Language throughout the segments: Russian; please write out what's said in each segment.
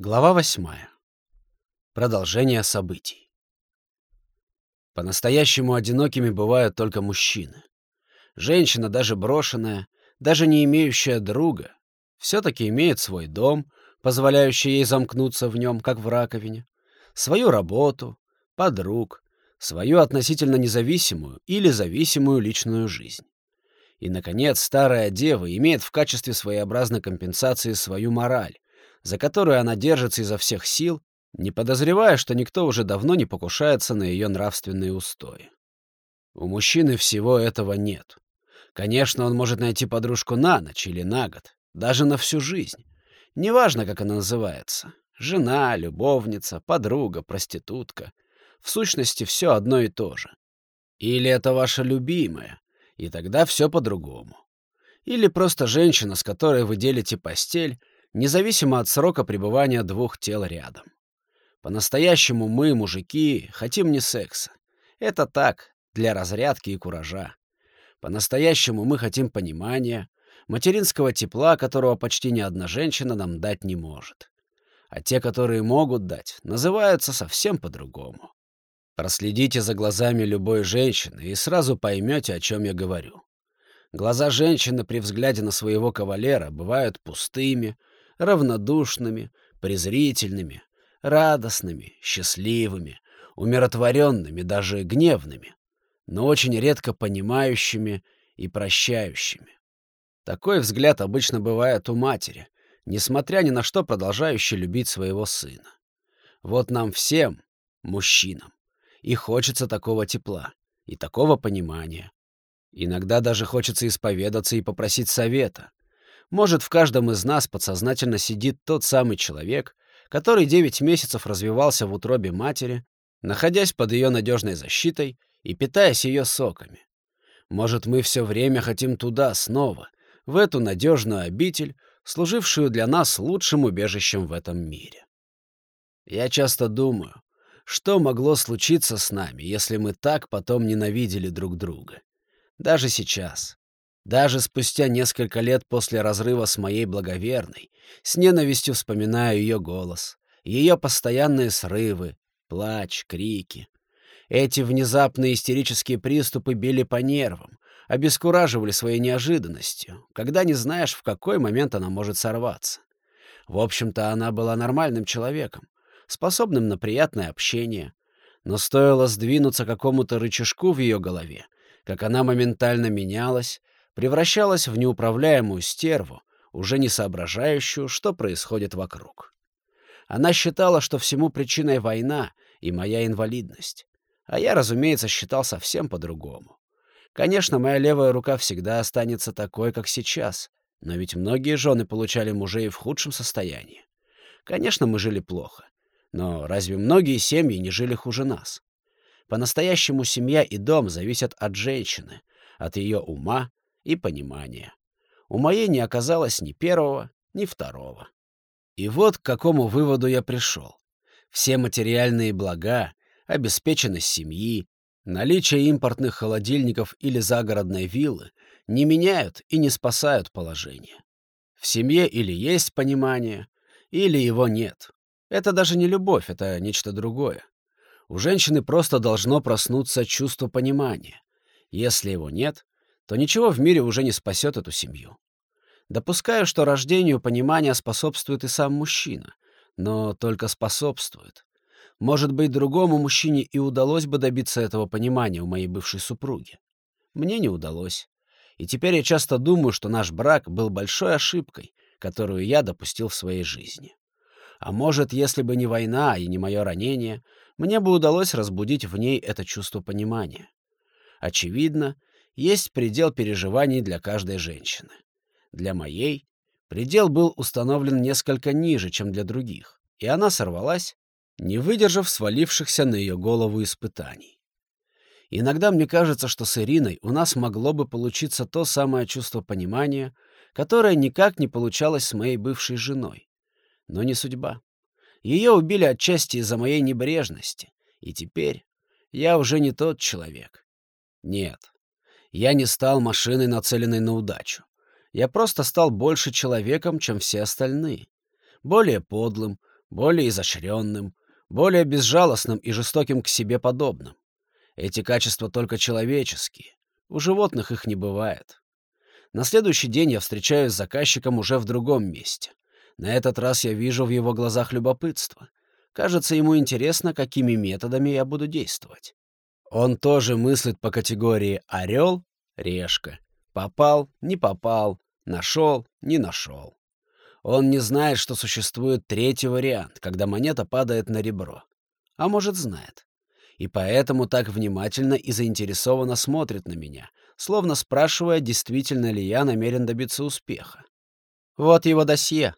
Глава восьмая. Продолжение событий. По-настоящему одинокими бывают только мужчины. Женщина, даже брошенная, даже не имеющая друга, все-таки имеет свой дом, позволяющий ей замкнуться в нем, как в раковине, свою работу, подруг, свою относительно независимую или зависимую личную жизнь. И, наконец, старая дева имеет в качестве своеобразной компенсации свою мораль, за которую она держится изо всех сил, не подозревая, что никто уже давно не покушается на ее нравственные устои. У мужчины всего этого нет. Конечно, он может найти подружку на ночь или на год, даже на всю жизнь. Неважно, как она называется. Жена, любовница, подруга, проститутка. В сущности, все одно и то же. Или это ваша любимая, и тогда все по-другому. Или просто женщина, с которой вы делите постель, независимо от срока пребывания двух тел рядом. По-настоящему мы, мужики, хотим не секса. Это так, для разрядки и куража. По-настоящему мы хотим понимания, материнского тепла, которого почти ни одна женщина нам дать не может. А те, которые могут дать, называются совсем по-другому. Проследите за глазами любой женщины и сразу поймете, о чем я говорю. Глаза женщины при взгляде на своего кавалера бывают пустыми, равнодушными, презрительными, радостными, счастливыми, умиротворенными, даже гневными, но очень редко понимающими и прощающими. Такой взгляд обычно бывает у матери, несмотря ни на что продолжающей любить своего сына. Вот нам всем, мужчинам, и хочется такого тепла и такого понимания. Иногда даже хочется исповедаться и попросить совета, может, в каждом из нас подсознательно сидит тот самый человек, который девять месяцев развивался в утробе матери, находясь под ее надежной защитой и питаясь ее соками. Может, мы все время хотим туда, снова, в эту надежную обитель, служившую для нас лучшим убежищем в этом мире. Я часто думаю, что могло случиться с нами, если мы так потом ненавидели друг друга. Даже сейчас, даже спустя несколько лет после разрыва с моей благоверной, с ненавистью вспоминаю ее голос, ее постоянные срывы, плач, крики. Эти внезапные истерические приступы били по нервам, обескураживали своей неожиданностью, когда не знаешь, в какой момент она может сорваться. В общем-то, она была нормальным человеком, способным на приятное общение, но стоило сдвинуться какому-то рычажку в ее голове, как она моментально менялась, превращалась в неуправляемую стерву, уже не соображающую, что происходит вокруг. Она считала, что всему причиной война и моя инвалидность. А я, разумеется, считал совсем по-другому. Конечно, моя левая рука всегда останется такой, как сейчас, но ведь многие жены получали мужей в худшем состоянии. Конечно, мы жили плохо, но разве многие семьи не жили хуже нас? По-настоящему семья и дом зависят от женщины, от ее ума, и понимания. У моей не оказалось ни первого, ни второго. И вот к какому выводу я пришел. Все материальные блага, обеспеченность семьи, наличие импортных холодильников или загородной виллы не меняют и не спасают положение. В семье или есть понимание, или его нет. Это даже не любовь, это нечто другое. У женщины просто должно проснуться чувство понимания. Если его нет, то ничего в мире уже не спасет эту семью. Допускаю, что рождению понимания способствует и сам мужчина, но только способствует. Может быть, другому мужчине и удалось бы добиться этого понимания у моей бывшей супруги. Мне не удалось. И теперь я часто думаю, что наш брак был большой ошибкой, которую я допустил в своей жизни. А может, если бы не война и не мое ранение, мне бы удалось разбудить в ней это чувство понимания. Очевидно, есть предел переживаний для каждой женщины. Для моей предел был установлен несколько ниже, чем для других, и она сорвалась, не выдержав свалившихся на ее голову испытаний. Иногда мне кажется, что с Ириной у нас могло бы получиться то самое чувство понимания, которое никак не получалось с моей бывшей женой. Но не судьба. Ее убили отчасти из-за моей небрежности, и теперь я уже не тот человек. Нет, я не стал машиной, нацеленной на удачу. Я просто стал больше человеком, чем все остальные. Более подлым, более изощренным, более безжалостным и жестоким к себе подобным. Эти качества только человеческие. У животных их не бывает. На следующий день я встречаюсь с заказчиком уже в другом месте. На этот раз я вижу в его глазах любопытство. Кажется, ему интересно, какими методами я буду действовать. Он тоже мыслит по категории «орел», «решка», «попал», «не попал», «нашел», «не нашел». Он не знает, что существует третий вариант, когда монета падает на ребро. А может, знает. И поэтому так внимательно и заинтересованно смотрит на меня, словно спрашивая, действительно ли я намерен добиться успеха. Вот его досье.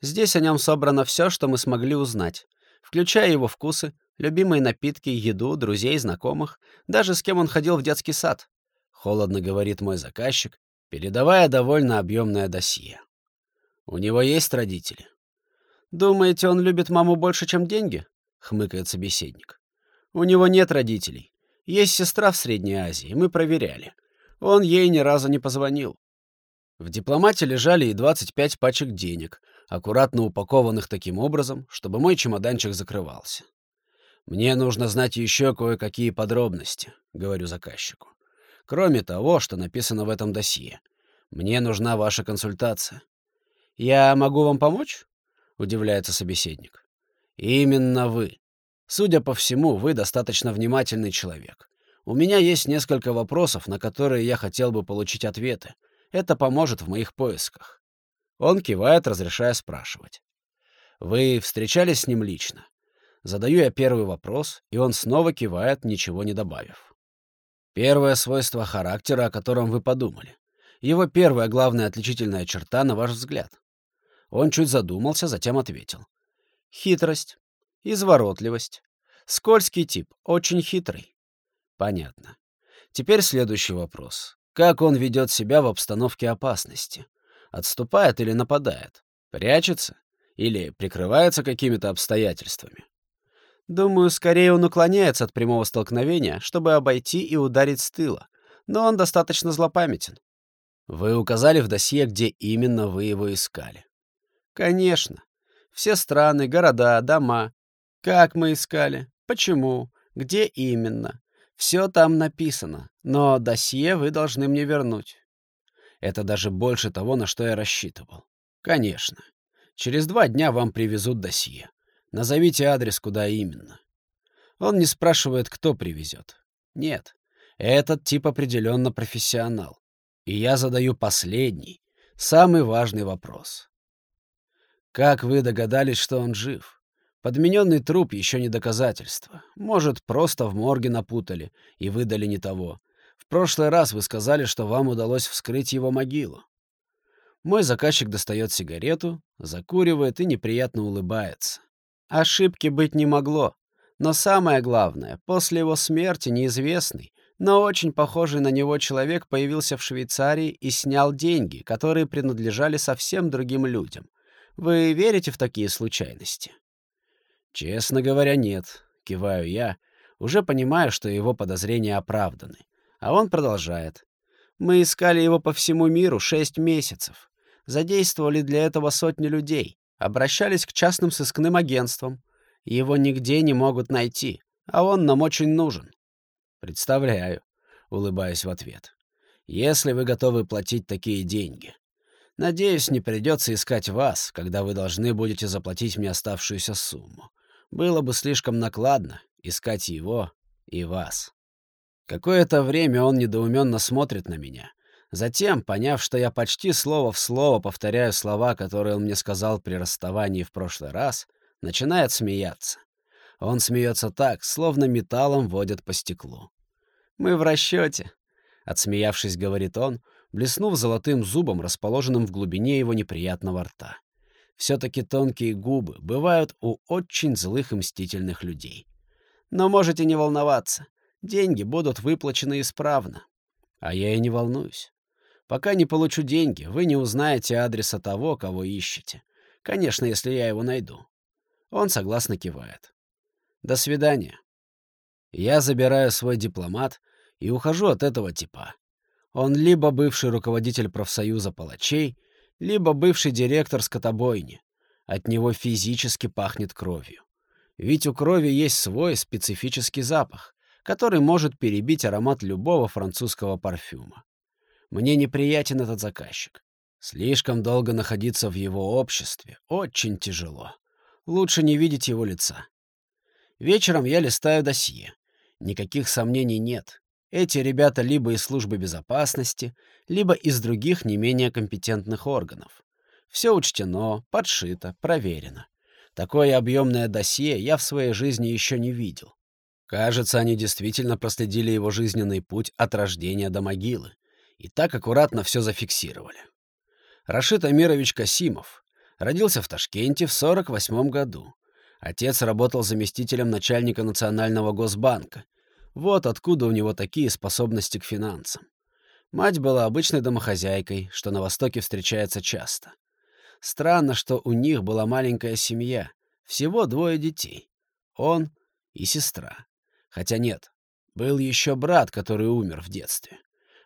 Здесь о нем собрано все, что мы смогли узнать, включая его вкусы, любимые напитки, еду, друзей, знакомых, даже с кем он ходил в детский сад. Холодно говорит мой заказчик, передавая довольно объемное досье. У него есть родители? Думаете, он любит маму больше, чем деньги? Хмыкает собеседник. У него нет родителей. Есть сестра в Средней Азии, мы проверяли. Он ей ни разу не позвонил. В дипломате лежали и 25 пачек денег, аккуратно упакованных таким образом, чтобы мой чемоданчик закрывался. «Мне нужно знать еще кое-какие подробности», — говорю заказчику. «Кроме того, что написано в этом досье. Мне нужна ваша консультация. «Я могу вам помочь?» — удивляется собеседник. «Именно вы. Судя по всему, вы достаточно внимательный человек. У меня есть несколько вопросов, на которые я хотел бы получить ответы. Это поможет в моих поисках». Он кивает, разрешая спрашивать. «Вы встречались с ним лично?» Задаю я первый вопрос, и он снова кивает, ничего не добавив. Первое свойство характера, о котором вы подумали. Его первая главная отличительная черта, на ваш взгляд. Он чуть задумался, затем ответил. Хитрость, изворотливость. Скользкий тип, очень хитрый. Понятно. Теперь следующий вопрос. Как он ведет себя в обстановке опасности? Отступает или нападает? Прячется? Или прикрывается какими-то обстоятельствами? Думаю, скорее он уклоняется от прямого столкновения, чтобы обойти и ударить с тыла. Но он достаточно злопамятен. Вы указали в досье, где именно вы его искали. Конечно. Все страны, города, дома. Как мы искали, почему, где именно. Все там написано, но досье вы должны мне вернуть. Это даже больше того, на что я рассчитывал. Конечно. Через два дня вам привезут досье. Назовите адрес, куда именно. Он не спрашивает, кто привезет. Нет, этот тип определенно профессионал. И я задаю последний, самый важный вопрос. Как вы догадались, что он жив? Подмененный труп еще не доказательство. Может, просто в морге напутали и выдали не того. В прошлый раз вы сказали, что вам удалось вскрыть его могилу. Мой заказчик достает сигарету, закуривает и неприятно улыбается. Ошибки быть не могло. Но самое главное, после его смерти неизвестный, но очень похожий на него человек появился в Швейцарии и снял деньги, которые принадлежали совсем другим людям — вы верите в такие случайности? Честно говоря, нет, киваю я, уже понимаю, что его подозрения оправданы. А он продолжает. Мы искали его по всему миру шесть месяцев. Задействовали для этого сотни людей. Обращались к частным сыскным агентствам. Его нигде не могут найти, а он нам очень нужен. Представляю, улыбаясь в ответ. Если вы готовы платить такие деньги. Надеюсь, не придется искать вас, когда вы должны будете заплатить мне оставшуюся сумму. Было бы слишком накладно искать его и вас. Какое-то время он недоуменно смотрит на меня. Затем, поняв, что я почти слово в слово повторяю слова, которые он мне сказал при расставании в прошлый раз, начинает смеяться. Он смеется так, словно металлом водят по стеклу. «Мы в расчете», — отсмеявшись, говорит он, блеснув золотым зубом, расположенным в глубине его неприятного рта. Все-таки тонкие губы бывают у очень злых и мстительных людей. Но можете не волноваться. Деньги будут выплачены исправно. А я и не волнуюсь. Пока не получу деньги, вы не узнаете адреса того, кого ищете. Конечно, если я его найду. Он согласно кивает. До свидания. Я забираю свой дипломат и ухожу от этого типа. Он либо бывший руководитель профсоюза палачей, либо бывший директор скотобойни. От него физически пахнет кровью. Ведь у крови есть свой специфический запах, который может перебить аромат любого французского парфюма. Мне неприятен этот заказчик. Слишком долго находиться в его обществе очень тяжело. Лучше не видеть его лица. Вечером я листаю досье. Никаких сомнений нет. Эти ребята либо из службы безопасности, либо из других не менее компетентных органов. Все учтено, подшито, проверено. Такое объемное досье я в своей жизни еще не видел. Кажется, они действительно проследили его жизненный путь от рождения до могилы и так аккуратно все зафиксировали. Рашид Амирович Касимов родился в Ташкенте в 48 году. Отец работал заместителем начальника Национального госбанка. Вот откуда у него такие способности к финансам. Мать была обычной домохозяйкой, что на Востоке встречается часто. Странно, что у них была маленькая семья, всего двое детей. Он и сестра. Хотя нет, был еще брат, который умер в детстве.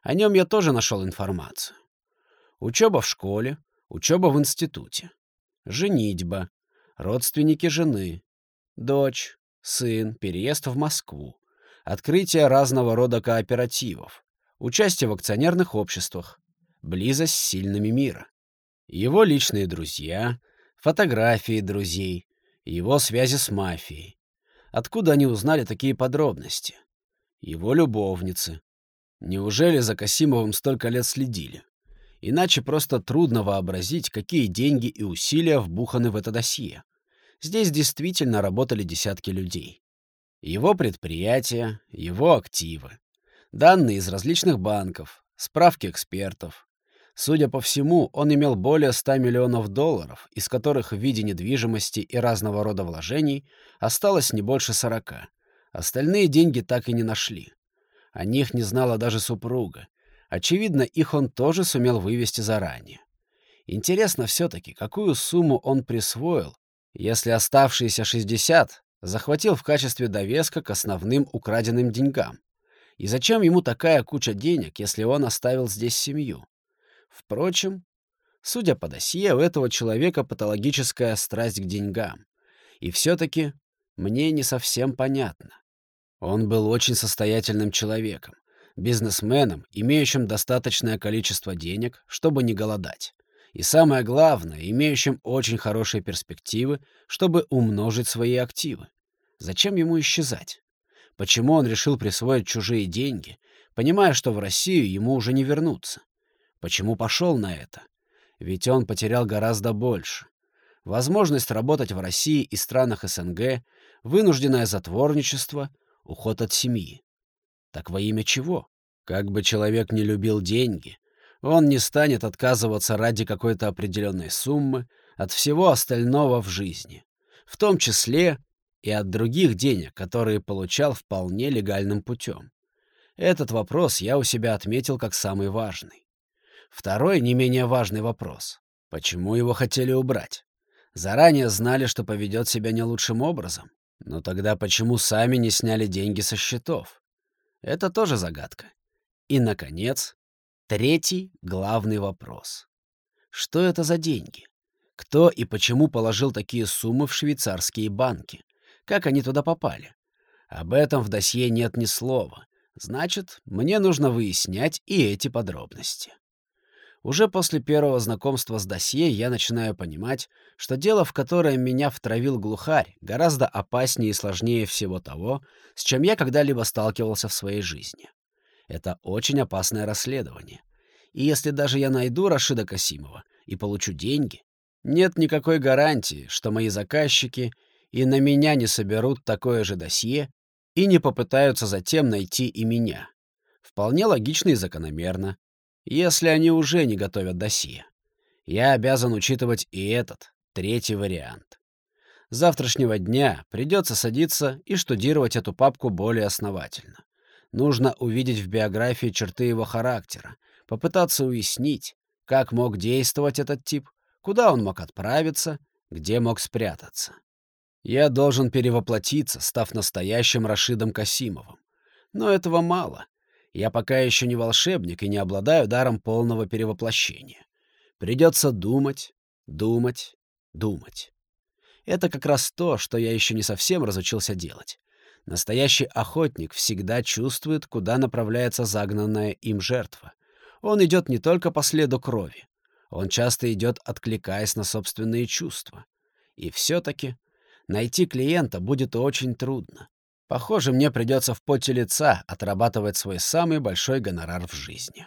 О нем я тоже нашел информацию. Учеба в школе, учеба в институте. Женитьба, родственники жены, дочь, сын, переезд в Москву, открытие разного рода кооперативов, участие в акционерных обществах, близость с сильными мира. Его личные друзья, фотографии друзей, его связи с мафией. Откуда они узнали такие подробности? Его любовницы, Неужели за Касимовым столько лет следили? Иначе просто трудно вообразить, какие деньги и усилия вбуханы в это досье. Здесь действительно работали десятки людей. Его предприятия, его активы, данные из различных банков, справки экспертов. Судя по всему, он имел более 100 миллионов долларов, из которых в виде недвижимости и разного рода вложений осталось не больше 40. Остальные деньги так и не нашли. О них не знала даже супруга. Очевидно, их он тоже сумел вывести заранее. Интересно все-таки, какую сумму он присвоил, если оставшиеся 60 захватил в качестве довеска к основным украденным деньгам. И зачем ему такая куча денег, если он оставил здесь семью? Впрочем, судя по досье, у этого человека патологическая страсть к деньгам. И все-таки мне не совсем понятно. Он был очень состоятельным человеком, бизнесменом, имеющим достаточное количество денег, чтобы не голодать. И самое главное, имеющим очень хорошие перспективы, чтобы умножить свои активы. Зачем ему исчезать? Почему он решил присвоить чужие деньги, понимая, что в Россию ему уже не вернуться? Почему пошел на это? Ведь он потерял гораздо больше. Возможность работать в России и странах СНГ, вынужденное затворничество — уход от семьи. Так во имя чего? Как бы человек не любил деньги, он не станет отказываться ради какой-то определенной суммы от всего остального в жизни, в том числе и от других денег, которые получал вполне легальным путем. Этот вопрос я у себя отметил как самый важный. Второй, не менее важный вопрос. Почему его хотели убрать? Заранее знали, что поведет себя не лучшим образом? Но тогда почему сами не сняли деньги со счетов? Это тоже загадка. И, наконец, третий главный вопрос. Что это за деньги? Кто и почему положил такие суммы в швейцарские банки? Как они туда попали? Об этом в досье нет ни слова. Значит, мне нужно выяснять и эти подробности. Уже после первого знакомства с досье я начинаю понимать, что дело, в которое меня втравил глухарь, гораздо опаснее и сложнее всего того, с чем я когда-либо сталкивался в своей жизни. Это очень опасное расследование. И если даже я найду Рашида Касимова и получу деньги, нет никакой гарантии, что мои заказчики и на меня не соберут такое же досье и не попытаются затем найти и меня. Вполне логично и закономерно, если они уже не готовят досье. Я обязан учитывать и этот, третий вариант. С завтрашнего дня придется садиться и штудировать эту папку более основательно. Нужно увидеть в биографии черты его характера, попытаться уяснить, как мог действовать этот тип, куда он мог отправиться, где мог спрятаться. Я должен перевоплотиться, став настоящим Рашидом Касимовым. Но этого мало. Я пока еще не волшебник и не обладаю даром полного перевоплощения. Придется думать, думать, думать. Это как раз то, что я еще не совсем разучился делать. Настоящий охотник всегда чувствует, куда направляется загнанная им жертва. Он идет не только по следу крови. Он часто идет, откликаясь на собственные чувства. И все-таки найти клиента будет очень трудно. Похоже, мне придется в поте лица отрабатывать свой самый большой гонорар в жизни.